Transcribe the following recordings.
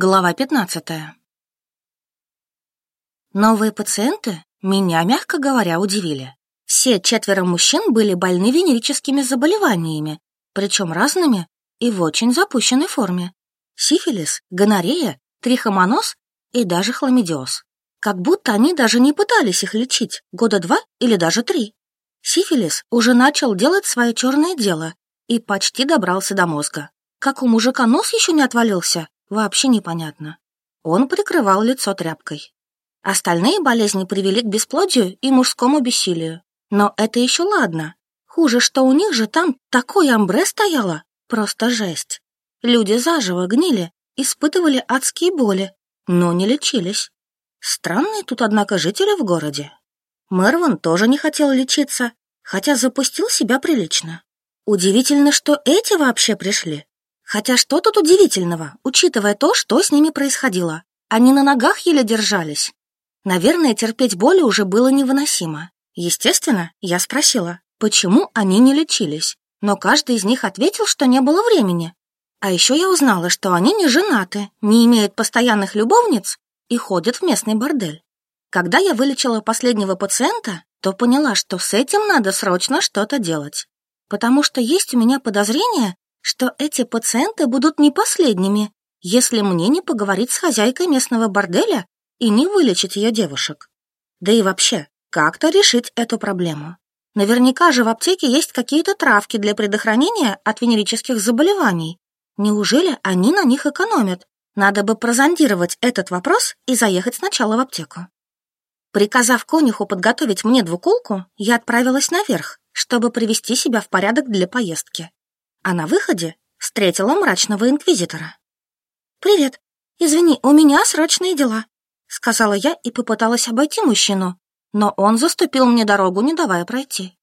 Глава 15. Новые пациенты меня, мягко говоря, удивили. Все четверо мужчин были больны венерическими заболеваниями, причем разными и в очень запущенной форме. Сифилис, гонорея, трихомоноз и даже хламидиоз. Как будто они даже не пытались их лечить года два или даже три. Сифилис уже начал делать свое черное дело и почти добрался до мозга. Как у мужика нос еще не отвалился, вообще непонятно. Он прикрывал лицо тряпкой. Остальные болезни привели к бесплодию и мужскому бессилию. Но это еще ладно. Хуже, что у них же там такой амбре стояло. Просто жесть. Люди заживо гнили, испытывали адские боли, но не лечились. Странные тут, однако, жители в городе. Мерван тоже не хотел лечиться, хотя запустил себя прилично. Удивительно, что эти вообще пришли. Хотя что тут удивительного, учитывая то, что с ними происходило? Они на ногах еле держались. Наверное, терпеть боли уже было невыносимо. Естественно, я спросила, почему они не лечились, но каждый из них ответил, что не было времени. А еще я узнала, что они не женаты, не имеют постоянных любовниц и ходят в местный бордель. Когда я вылечила последнего пациента, то поняла, что с этим надо срочно что-то делать. Потому что есть у меня подозрение, что эти пациенты будут не последними, если мне не поговорить с хозяйкой местного борделя и не вылечить ее девушек. Да и вообще, как-то решить эту проблему. Наверняка же в аптеке есть какие-то травки для предохранения от венерических заболеваний. Неужели они на них экономят? Надо бы прозондировать этот вопрос и заехать сначала в аптеку. Приказав конюху подготовить мне двуколку, я отправилась наверх, чтобы привести себя в порядок для поездки а на выходе встретила мрачного инквизитора. «Привет. Извини, у меня срочные дела», — сказала я и попыталась обойти мужчину, но он заступил мне дорогу, не давая пройти.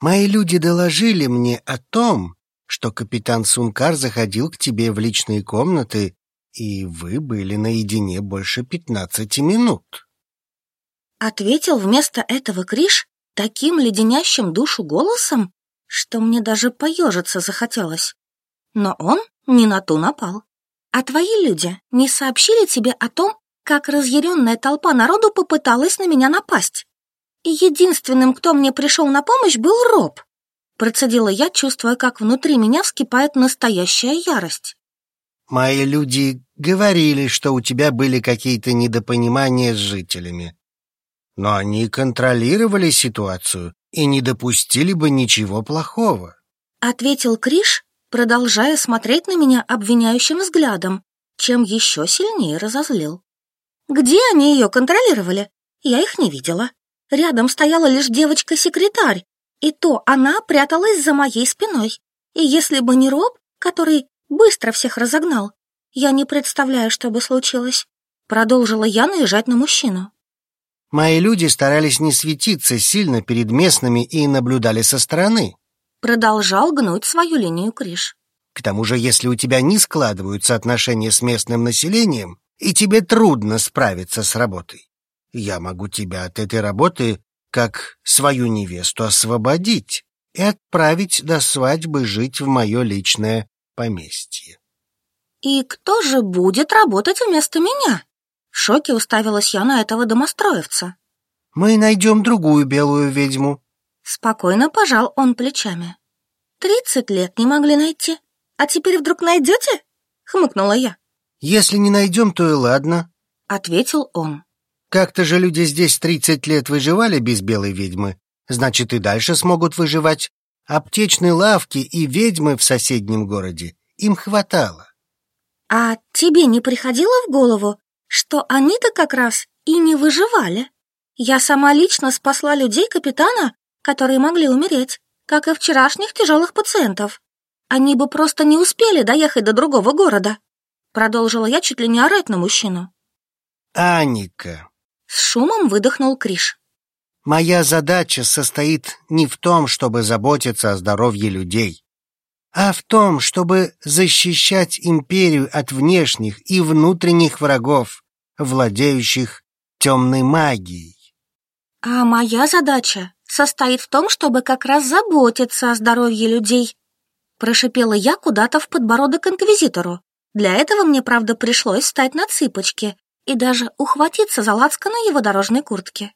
«Мои люди доложили мне о том, что капитан Сункар заходил к тебе в личные комнаты, и вы были наедине больше пятнадцати минут». Ответил вместо этого Криш таким леденящим душу голосом, что мне даже поежиться захотелось. Но он не на ту напал. А твои люди не сообщили тебе о том, как разъяренная толпа народу попыталась на меня напасть? Единственным, кто мне пришел на помощь, был Роб. Процедила я, чувствуя, как внутри меня вскипает настоящая ярость. Мои люди говорили, что у тебя были какие-то недопонимания с жителями. Но они контролировали ситуацию и не допустили бы ничего плохого. Ответил Криш, продолжая смотреть на меня обвиняющим взглядом, чем еще сильнее разозлил. Где они ее контролировали? Я их не видела. Рядом стояла лишь девочка-секретарь, и то она пряталась за моей спиной. И если бы не Роб, который быстро всех разогнал, я не представляю, что бы случилось. Продолжила я наезжать на мужчину. Мои люди старались не светиться сильно перед местными и наблюдали со стороны. Продолжал гнуть свою линию Криш. К тому же, если у тебя не складываются отношения с местным населением, и тебе трудно справиться с работой, я могу тебя от этой работы, как свою невесту, освободить и отправить до свадьбы жить в мое личное поместье. «И кто же будет работать вместо меня?» Шоке уставилась я на этого домостроевца. «Мы найдем другую белую ведьму». Спокойно пожал он плечами. «Тридцать лет не могли найти, а теперь вдруг найдете?» Хмыкнула я. «Если не найдем, то и ладно», — ответил он. «Как-то же люди здесь тридцать лет выживали без белой ведьмы, значит, и дальше смогут выживать. Аптечной лавки и ведьмы в соседнем городе им хватало». «А тебе не приходило в голову, что они-то как раз и не выживали. Я сама лично спасла людей капитана, которые могли умереть, как и вчерашних тяжелых пациентов. Они бы просто не успели доехать до другого города. Продолжила я чуть ли не орать на мужчину. «Аника!» С шумом выдохнул Криш. «Моя задача состоит не в том, чтобы заботиться о здоровье людей, а в том, чтобы защищать империю от внешних и внутренних врагов, владеющих темной магией. А моя задача состоит в том, чтобы как раз заботиться о здоровье людей, прошипела я куда-то в подбородок инквизитору, Для этого мне, правда, пришлось встать на цыпочки и даже ухватиться за лацканы его дорожной куртки.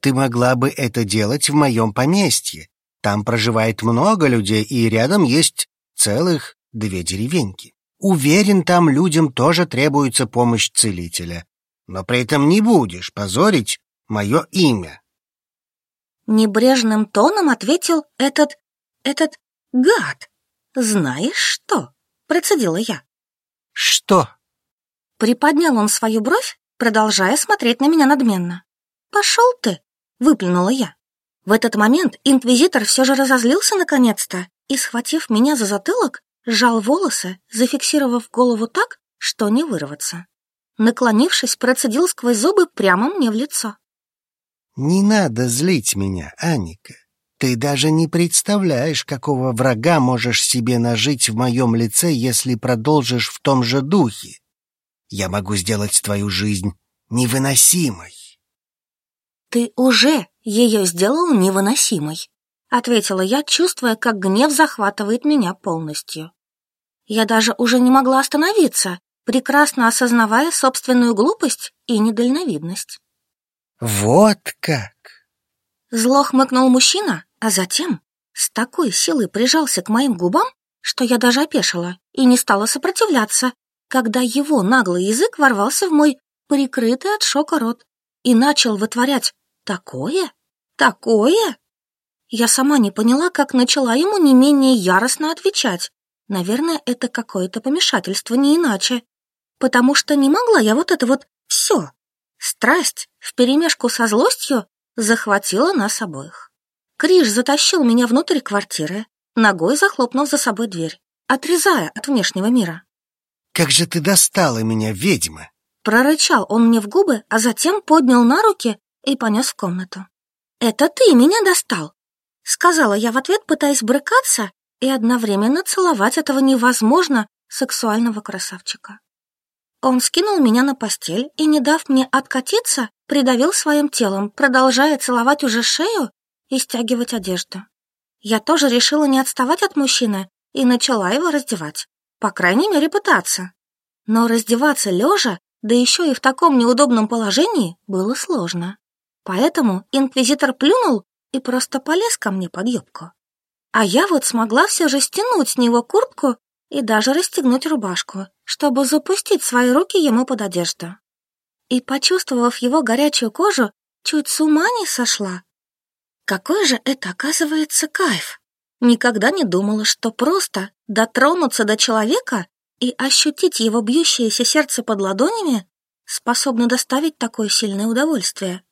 Ты могла бы это делать в моем поместье. Там проживает много людей, и рядом есть целых две деревеньки. Уверен, там людям тоже требуется помощь целителя. Но при этом не будешь позорить мое имя. Небрежным тоном ответил этот... этот гад. Знаешь что? Процедила я. Что? Приподнял он свою бровь, продолжая смотреть на меня надменно. «Пошел ты!» — выплюнула я. В этот момент инквизитор все же разозлился наконец-то и, схватив меня за затылок, сжал волосы, зафиксировав голову так, что не вырваться. Наклонившись, процедил сквозь зубы прямо мне в лицо. «Не надо злить меня, Аника. Ты даже не представляешь, какого врага можешь себе нажить в моем лице, если продолжишь в том же духе. Я могу сделать твою жизнь невыносимой». «Ты уже ее сделал невыносимой», — ответила я, чувствуя, как гнев захватывает меня полностью. Я даже уже не могла остановиться, прекрасно осознавая собственную глупость и недальновидность. «Вот как!» Зло хмыкнул мужчина, а затем с такой силой прижался к моим губам, что я даже опешила и не стала сопротивляться, когда его наглый язык ворвался в мой прикрытый от шока рот и начал вытворять такое, такое. Я сама не поняла, как начала ему не менее яростно отвечать. Наверное, это какое-то помешательство, не иначе. Потому что не могла я вот это вот все. Страсть вперемешку со злостью захватила нас обоих. Криш затащил меня внутрь квартиры, ногой захлопнув за собой дверь, отрезая от внешнего мира. «Как же ты достала меня, ведьма!» Прорычал он мне в губы, а затем поднял на руки и понес в комнату. «Это ты меня достал!» Сказала я в ответ, пытаясь брыкаться и одновременно целовать этого невозможно сексуального красавчика. Он скинул меня на постель и, не дав мне откатиться, придавил своим телом, продолжая целовать уже шею и стягивать одежду. Я тоже решила не отставать от мужчины и начала его раздевать. По крайней мере, пытаться. Но раздеваться лежа, да еще и в таком неудобном положении, было сложно. Поэтому инквизитор плюнул и просто полез ко мне под юбку. А я вот смогла все же стянуть с него куртку и даже расстегнуть рубашку, чтобы запустить свои руки ему под одежду. И, почувствовав его горячую кожу, чуть с ума не сошла. Какой же это, оказывается, кайф! Никогда не думала, что просто дотронуться до человека и ощутить его бьющееся сердце под ладонями способно доставить такое сильное удовольствие.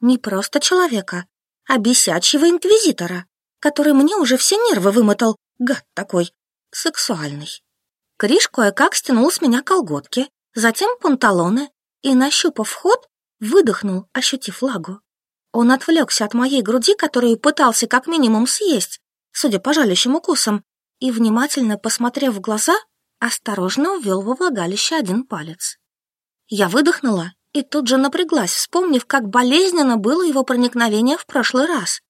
Не просто человека, а бесячего инквизитора, который мне уже все нервы вымотал, гад такой, сексуальный. Криш кое-как стянул с меня колготки, затем панталоны и, нащупав вход, выдохнул, ощутив лагу. Он отвлекся от моей груди, которую пытался как минимум съесть, судя по жалящим укусам, и, внимательно посмотрев в глаза, осторожно ввел во влагалище один палец. Я выдохнула и тут же напряглась, вспомнив, как болезненно было его проникновение в прошлый раз.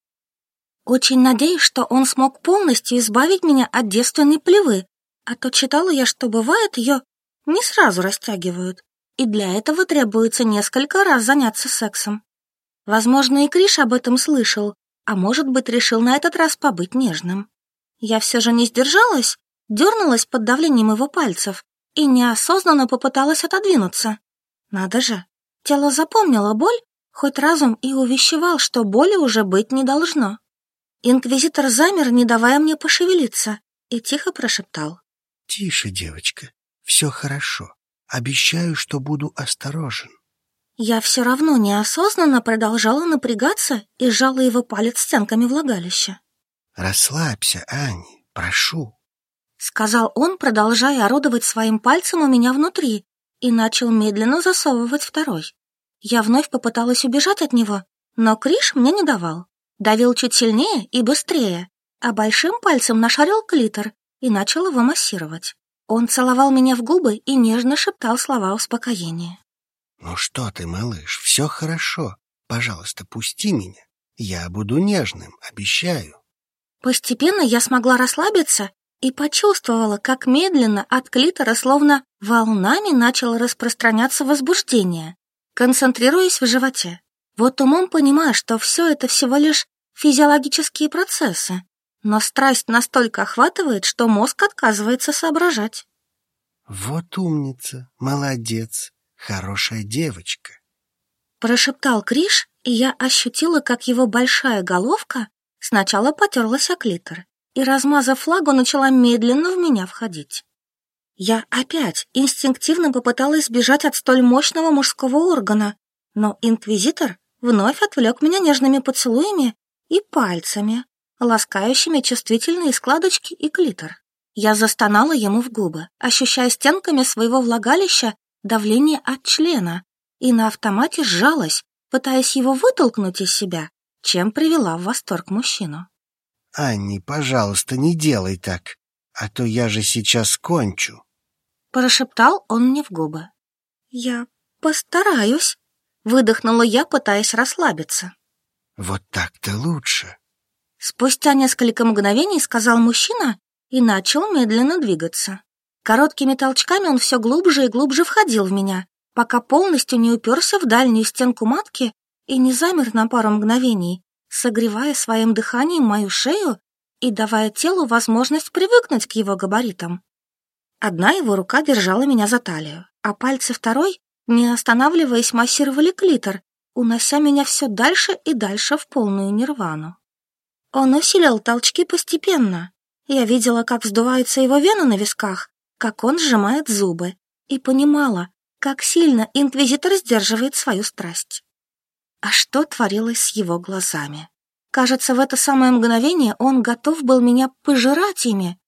Очень надеюсь, что он смог полностью избавить меня от девственной плевы, а то читала я, что бывает, ее не сразу растягивают, и для этого требуется несколько раз заняться сексом. Возможно, и Криш об этом слышал, а может быть, решил на этот раз побыть нежным. Я все же не сдержалась, дернулась под давлением его пальцев и неосознанно попыталась отодвинуться. Надо же, тело запомнило боль, хоть разум и увещевал, что боли уже быть не должно. Инквизитор замер, не давая мне пошевелиться, и тихо прошептал. «Тише, девочка, все хорошо. Обещаю, что буду осторожен». Я все равно неосознанно продолжала напрягаться и сжала его палец стенками влагалища. «Расслабься, Ани, прошу», — сказал он, продолжая орудовать своим пальцем у меня внутри, и начал медленно засовывать второй. Я вновь попыталась убежать от него, но Криш мне не давал. Давил чуть сильнее и быстрее, а большим пальцем нашарил клитор и начал его массировать. Он целовал меня в губы и нежно шептал слова успокоения. «Ну что ты, малыш, все хорошо. Пожалуйста, пусти меня. Я буду нежным, обещаю». Постепенно я смогла расслабиться и почувствовала, как медленно от клитора словно волнами начало распространяться возбуждение, концентрируясь в животе. Вот умом понимаю, что все это всего лишь физиологические процессы, но страсть настолько охватывает, что мозг отказывается соображать. «Вот умница, молодец, хорошая девочка», — прошептал Криш, и я ощутила, как его большая головка сначала потерлась о клитор, и, размазав флагу, начала медленно в меня входить. Я опять инстинктивно попыталась сбежать от столь мощного мужского органа, но инквизитор вновь отвлек меня нежными поцелуями и пальцами, ласкающими чувствительные складочки и клитор. Я застонала ему в губы, ощущая стенками своего влагалища давление от члена, и на автомате сжалась, пытаясь его вытолкнуть из себя, чем привела в восторг мужчину. «Анни, пожалуйста, не делай так, а то я же сейчас кончу», — прошептал он мне в губы. «Я постараюсь», — выдохнула я, пытаясь расслабиться. «Вот так-то лучше», Спустя несколько мгновений сказал мужчина и начал медленно двигаться. Короткими толчками он все глубже и глубже входил в меня, пока полностью не уперся в дальнюю стенку матки и не замер на пару мгновений, согревая своим дыханием мою шею и давая телу возможность привыкнуть к его габаритам. Одна его рука держала меня за талию, а пальцы второй, не останавливаясь, массировали клитор, унося меня все дальше и дальше в полную нирвану. Он усилил толчки постепенно. Я видела, как вздувается его вена на висках, как он сжимает зубы, и понимала, как сильно инквизитор сдерживает свою страсть. А что творилось с его глазами? Кажется, в это самое мгновение он готов был меня пожирать ими.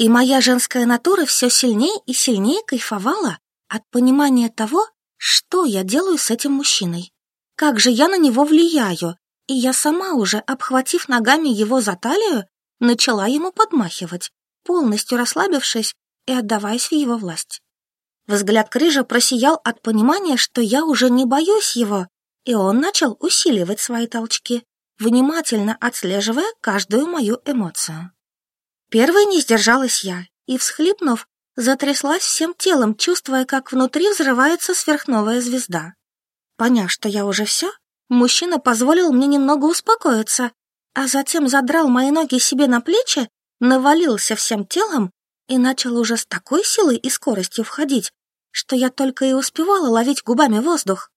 И моя женская натура все сильнее и сильнее кайфовала от понимания того, что я делаю с этим мужчиной. Как же я на него влияю, и я сама уже, обхватив ногами его за талию, начала ему подмахивать, полностью расслабившись и отдаваясь в его власть. Взгляд Крыжа просиял от понимания, что я уже не боюсь его, и он начал усиливать свои толчки, внимательно отслеживая каждую мою эмоцию. Первой не сдержалась я и, всхлипнув, затряслась всем телом, чувствуя, как внутри взрывается сверхновая звезда. Поняв, что я уже все, Мужчина позволил мне немного успокоиться, а затем задрал мои ноги себе на плечи, навалился всем телом и начал уже с такой силой и скоростью входить, что я только и успевала ловить губами воздух.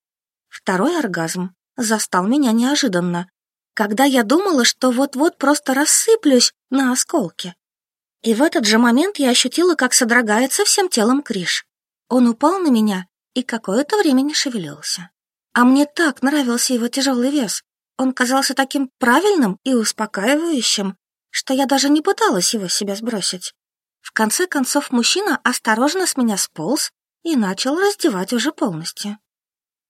Второй оргазм застал меня неожиданно, когда я думала, что вот-вот просто рассыплюсь на осколки. И в этот же момент я ощутила, как содрогается всем телом Криш. Он упал на меня и какое-то время не шевелился. А мне так нравился его тяжелый вес. Он казался таким правильным и успокаивающим, что я даже не пыталась его себя сбросить. В конце концов мужчина осторожно с меня сполз и начал раздевать уже полностью.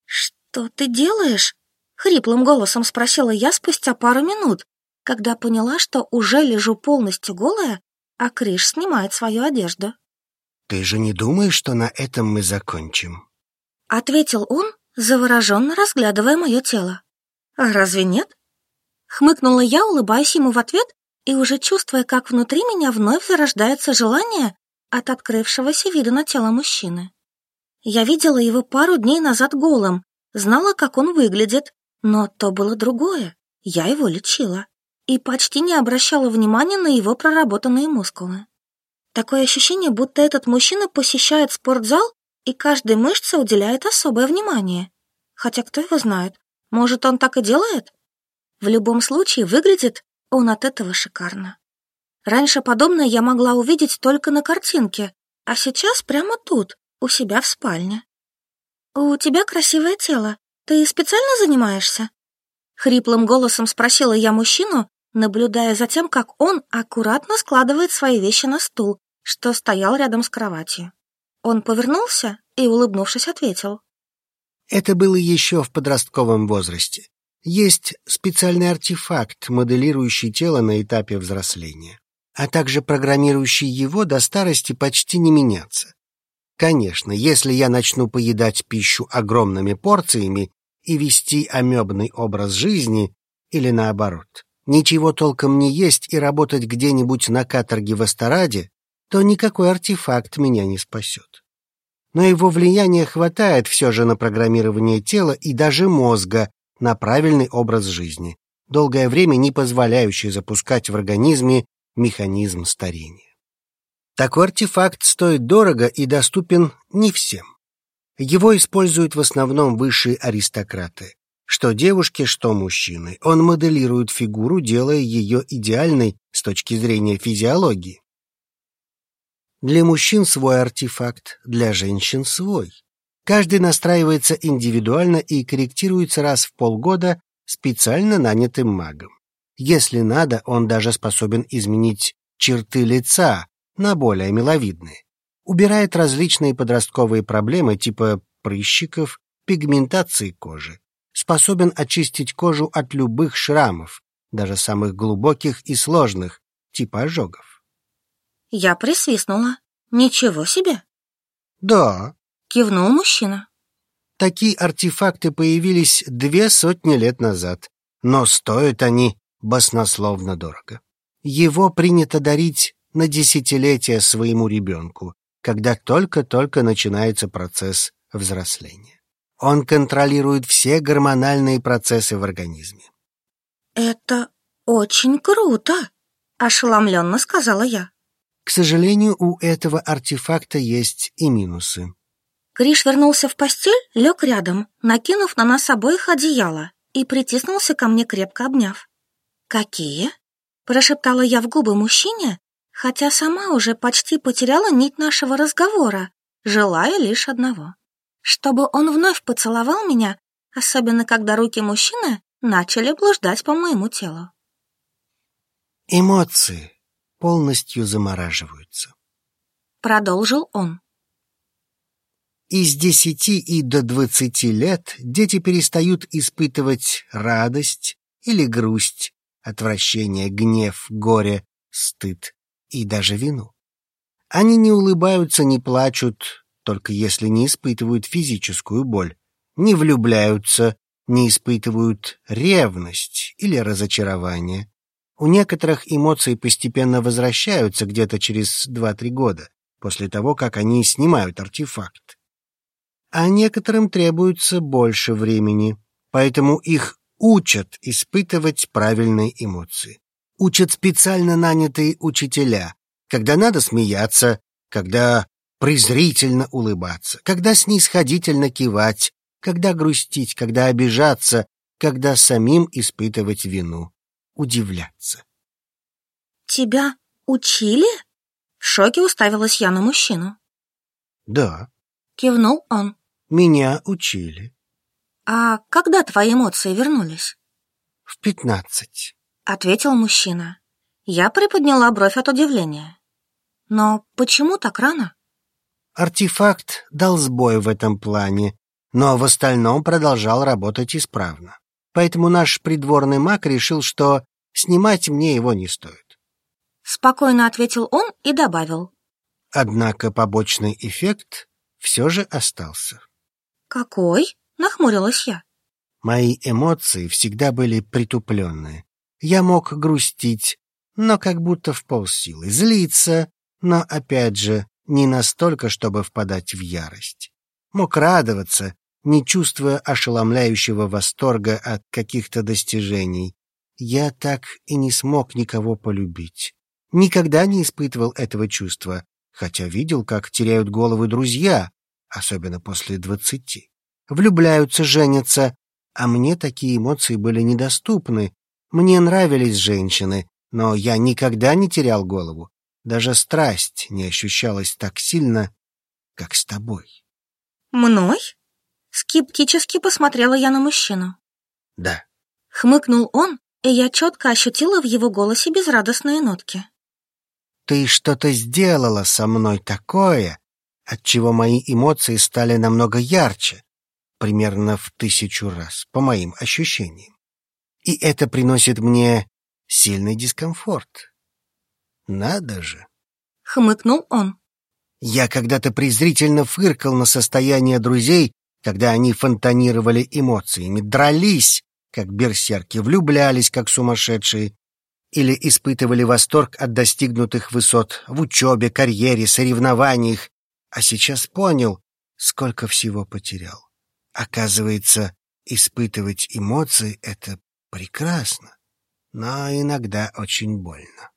«Что ты делаешь?» — хриплым голосом спросила я спустя пару минут, когда поняла, что уже лежу полностью голая, а Криш снимает свою одежду. «Ты же не думаешь, что на этом мы закончим?» — ответил он, завороженно разглядывая мое тело. «А разве нет?» Хмыкнула я, улыбаясь ему в ответ и уже чувствуя, как внутри меня вновь зарождается желание от открывшегося вида на тело мужчины. Я видела его пару дней назад голым, знала, как он выглядит, но то было другое. Я его лечила и почти не обращала внимания на его проработанные мускулы. Такое ощущение, будто этот мужчина посещает спортзал и каждой мышце уделяет особое внимание. Хотя кто его знает, может, он так и делает? В любом случае, выглядит он от этого шикарно. Раньше подобное я могла увидеть только на картинке, а сейчас прямо тут, у себя в спальне. «У тебя красивое тело. Ты специально занимаешься?» Хриплым голосом спросила я мужчину, наблюдая за тем, как он аккуратно складывает свои вещи на стул, что стоял рядом с кроватью. Он повернулся и, улыбнувшись, ответил. Это было еще в подростковом возрасте. Есть специальный артефакт, моделирующий тело на этапе взросления, а также программирующий его до старости почти не меняться. Конечно, если я начну поедать пищу огромными порциями и вести амебный образ жизни, или наоборот, ничего толком не есть и работать где-нибудь на каторге в Астараде, то никакой артефакт меня не спасет. Но его влияния хватает все же на программирование тела и даже мозга на правильный образ жизни, долгое время не позволяющий запускать в организме механизм старения. Такой артефакт стоит дорого и доступен не всем. Его используют в основном высшие аристократы. Что девушки, что мужчины. Он моделирует фигуру, делая ее идеальной с точки зрения физиологии. Для мужчин свой артефакт, для женщин свой. Каждый настраивается индивидуально и корректируется раз в полгода специально нанятым магом. Если надо, он даже способен изменить черты лица на более миловидные. Убирает различные подростковые проблемы типа прыщиков, пигментации кожи. Способен очистить кожу от любых шрамов, даже самых глубоких и сложных, типа ожогов. Я присвистнула. Ничего себе. Да, Кивнул мужчина. такие артефакты появились две сотни лет назад, но стоят они баснословно дорого. Его принято дарить на десятилетия своему ребенку, когда только-только начинается процесс взросления. Он контролирует все гормональные процессы в организме. Это очень круто, ошеломленно сказала я. К сожалению, у этого артефакта есть и минусы. Криш вернулся в постель, лег рядом, накинув на нас обоих одеяло и притиснулся ко мне, крепко обняв. «Какие?» — прошептала я в губы мужчине, хотя сама уже почти потеряла нить нашего разговора, желая лишь одного. Чтобы он вновь поцеловал меня, особенно когда руки мужчины начали блуждать по моему телу. Эмоции полностью замораживаются. Продолжил он. Из десяти и до двадцати лет дети перестают испытывать радость или грусть, отвращение, гнев, горе, стыд и даже вину. Они не улыбаются, не плачут, только если не испытывают физическую боль, не влюбляются, не испытывают ревность или разочарование. У некоторых эмоции постепенно возвращаются где-то через 2-3 года, после того, как они снимают артефакт. А некоторым требуется больше времени, поэтому их учат испытывать правильные эмоции. Учат специально нанятые учителя, когда надо смеяться, когда презрительно улыбаться, когда снисходительно кивать, когда грустить, когда обижаться, когда самим испытывать вину, удивляться. «Тебя учили?» В шоке уставилась я на мужчину. Да, Кивнул он. меня учили. «А когда твои эмоции вернулись?» В пятнадцать. Ответил мужчина. Я приподняла бровь от удивления. «Но почему так рано?» Артефакт дал сбой в этом плане, но в остальном продолжал работать исправно. Поэтому наш придворный маг решил, что снимать мне его не стоит. Спокойно ответил он и добавил. Однако побочный эффект все же остался. «Какой?» — нахмурилась я. Мои эмоции всегда были притупленные. Я мог грустить, но как будто в полсилы, злиться, но, опять же, не настолько, чтобы впадать в ярость. Мог радоваться, не чувствуя ошеломляющего восторга от каких-то достижений. Я так и не смог никого полюбить. Никогда не испытывал этого чувства, хотя видел, как теряют головы друзья, особенно после двадцати. Влюбляются, женятся, а мне такие эмоции были недоступны. Мне нравились женщины, но я никогда не терял голову. Даже страсть не ощущалась так сильно, как с тобой. «Мной?» Скептически посмотрела я на мужчину. Да, Хмыкнул он, и я четко ощутила в его голосе безрадостные нотки. ты что-то сделала со мной такое, отчего мои эмоции стали намного ярче, примерно в тысячу раз, по моим ощущениям. И это приносит мне сильный дискомфорт. Надо же. Хмыкнул он. Я когда-то презрительно фыркал на состояние друзей, когда они фонтанировали эмоциями, дрались как берсерки, влюблялись, как сумасшедшие, или испытывали восторг от достигнутых высот в учебе, карьере, соревнованиях, а сейчас понял, сколько всего потерял. Оказывается, испытывать эмоции — это прекрасно, но иногда очень больно.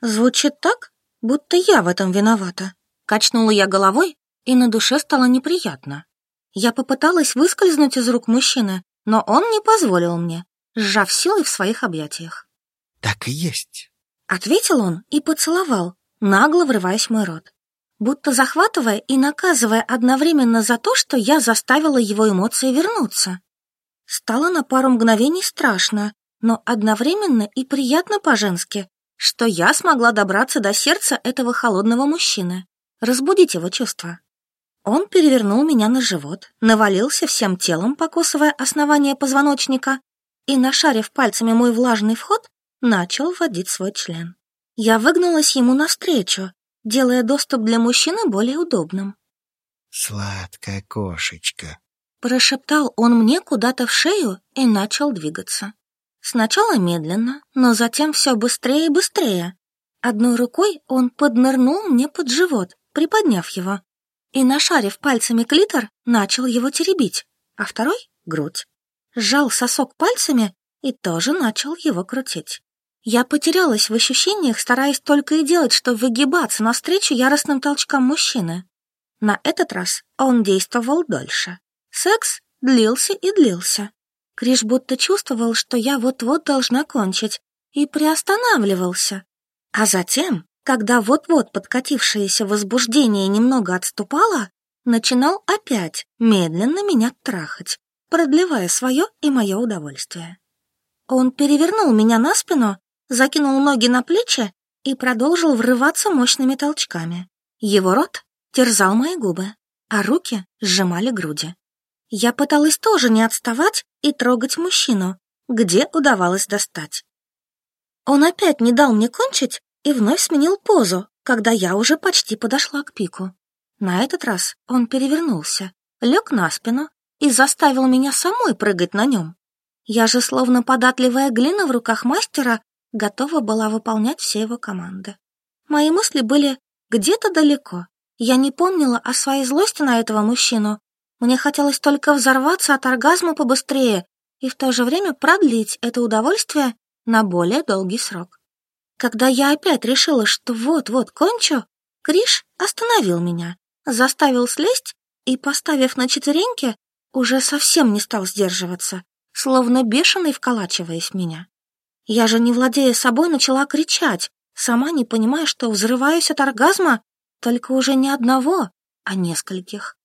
Звучит так, будто я в этом виновата. Качнула я головой, и на душе стало неприятно. Я попыталась выскользнуть из рук мужчины, но он не позволил мне, сжав силой в своих объятиях. «Так и есть», — ответил он и поцеловал, нагло врываясь в мой рот, будто захватывая и наказывая одновременно за то, что я заставила его эмоции вернуться. Стало на пару мгновений страшно, но одновременно и приятно по-женски, что я смогла добраться до сердца этого холодного мужчины, разбудить его чувства. Он перевернул меня на живот, навалился всем телом, покусывая основание позвоночника, и, нашарив пальцами мой влажный вход, начал вводить свой член. Я выгнулась ему навстречу, делая доступ для мужчины более удобным. «Сладкая кошечка», — прошептал он мне куда-то в шею и начал двигаться. Сначала медленно, но затем все быстрее и быстрее. Одной рукой он поднырнул мне под живот, приподняв его, и, нашарив пальцами клитор, начал его теребить, а второй — грудь. Сжал сосок пальцами и тоже начал его крутить. Я потерялась в ощущениях, стараясь только и делать, что выгибаться навстречу яростным толчкам мужчины. На этот раз он действовал дольше. Секс длился и длился. Криш будто чувствовал, что я вот-вот должна кончить, и приостанавливался. А затем когда вот-вот подкатившееся возбуждение немного отступало, начинал опять медленно меня трахать, продлевая свое и мое удовольствие. Он перевернул меня на спину, закинул ноги на плечи и продолжил врываться мощными толчками. Его рот терзал мои губы, а руки сжимали груди. Я пыталась тоже не отставать и трогать мужчину, где удавалось достать. Он опять не дал мне кончить, и вновь сменил позу, когда я уже почти подошла к пику. На этот раз он перевернулся, лег на спину и заставил меня самой прыгать на нем. Я же, словно податливая глина в руках мастера, готова была выполнять все его команды. Мои мысли были где-то далеко. Я не помнила о своей злости на этого мужчину. Мне хотелось только взорваться от оргазма побыстрее и в то же время продлить это удовольствие на более долгий срок. Когда я опять решила, что вот-вот кончу, Криш остановил меня, заставил слезть и, поставив на четвереньки, уже совсем не стал сдерживаться, словно бешеный вколачиваясь в меня. Я же, не владея собой, начала кричать, сама не понимая, что взрываюсь от оргазма, только уже не одного, а нескольких.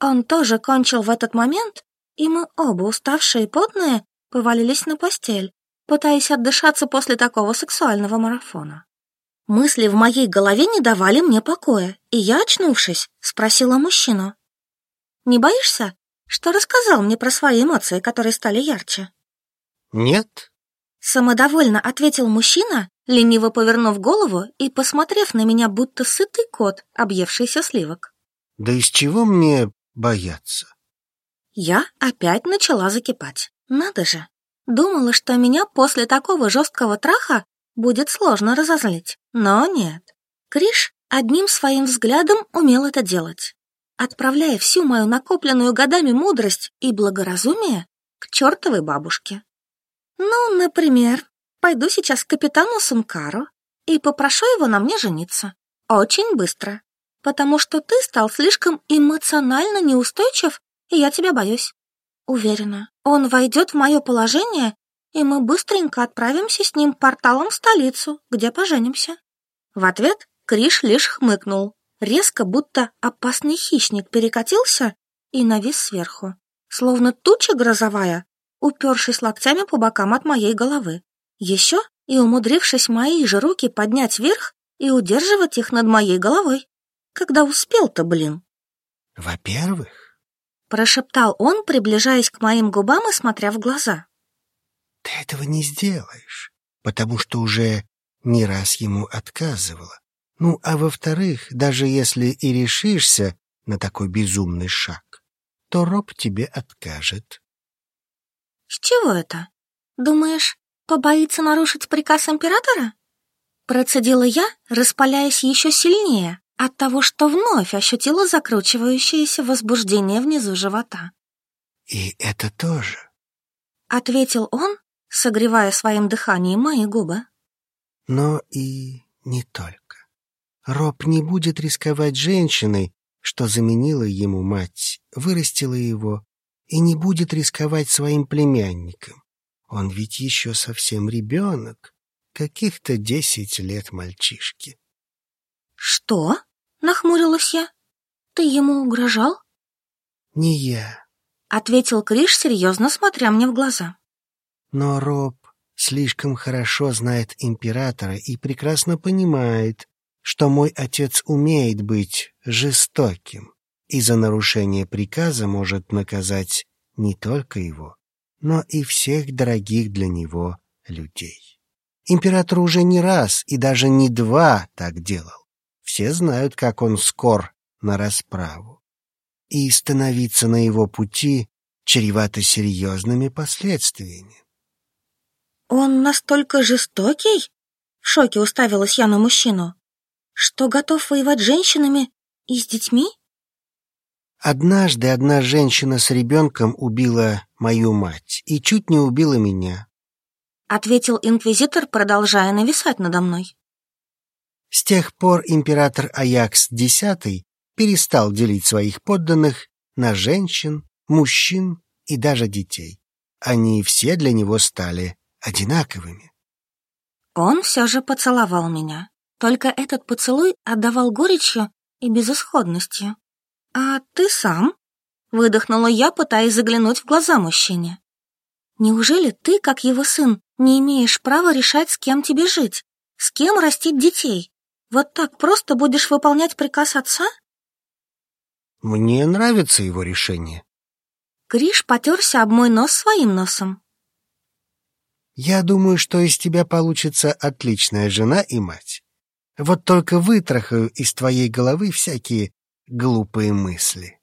Он тоже кончил в этот момент, и мы оба, уставшие и потные, повалились на постель, пытаясь отдышаться после такого сексуального марафона. Мысли в моей голове не давали мне покоя, и я, очнувшись, спросила мужчину. «Не боишься, что рассказал мне про свои эмоции, которые стали ярче?» «Нет», — самодовольно ответил мужчина, лениво повернув голову и посмотрев на меня, будто сытый кот, объевшийся сливок. «Да из чего мне бояться?» Я опять начала закипать. Надо же, Думала, что меня после такого жесткого траха будет сложно разозлить, но нет. Криш одним своим взглядом умел это делать, отправляя всю мою накопленную годами мудрость и благоразумие к чертовой бабушке. Ну, например, пойду сейчас к капитану Сункару и попрошу его на мне жениться. Очень быстро. Потому что ты стал слишком эмоционально неустойчив, и я тебя боюсь. Уверена, он войдет в мое положение, и мы быстренько отправимся с ним порталом в столицу, где поженимся. В ответ Криш лишь хмыкнул, резко, будто опасный хищник перекатился и навис сверху, словно туча грозовая, упершись локтями по бокам от моей головы. Еще и умудрившись мои же руки поднять вверх и удерживать их над моей головой. Когда успел-то, блин? Во-первых, Прошептал он, приближаясь к моим губам и смотря в глаза. Ты этого не сделаешь, потому что уже не раз ему отказывала. Ну, а во-вторых, даже если и решишься на такой безумный шаг, то Роб тебе откажет. С чего это? Думаешь, побоится нарушить приказ императора? Процедила я, распаляясь еще сильнее от того, что вновь ощутила закручивающееся возбуждение внизу живота. «И это тоже», — ответил он, согревая своим дыханием мои губы. «Но и не только. Роб не будет рисковать женщиной, что заменила ему мать, вырастила его, и не будет рисковать своим племянником. Он ведь еще совсем ребенок, каких-то десять лет мальчишки. «Что?» — нахмурилась я. «Ты ему угрожал?» «Не я», — ответил Криш, серьезно смотря мне в глаза. «Но Роб слишком хорошо знает императора и прекрасно понимает, что мой отец умеет быть жестоким и за нарушение приказа может наказать не только его, но и всех дорогих для него людей. Император уже не раз и даже не два так делал. Все знают, как он скор на расправу. И становиться на его пути чревато серьезными последствиями. «Он настолько жестокий?» В шоке уставилась я на мужчину. «Что готов воевать с женщинами и с детьми?» Однажды одна женщина с ребенком убила мою мать и чуть не убила меня ответил инквизитор, продолжая нависать надо мной. Тех пор император Аякс X перестал делить своих подданных на женщин, мужчин и даже детей. Они все для него стали одинаковыми. Он все же поцеловал меня. Только этот поцелуй отдавал горечью и безысходностью. «А ты сам?» — выдохнула я, пытаясь заглянуть в глаза мужчине. «Неужели ты, как его сын, не имеешь права решать, с кем тебе жить, с кем растить детей. Вот так просто будешь выполнять приказ отца? Мне нравится его решение. Гриш потерся об мой нос своим носом. Я думаю, что из тебя получится отличная жена и мать. Вот только вытрахаю из твоей головы всякие глупые мысли.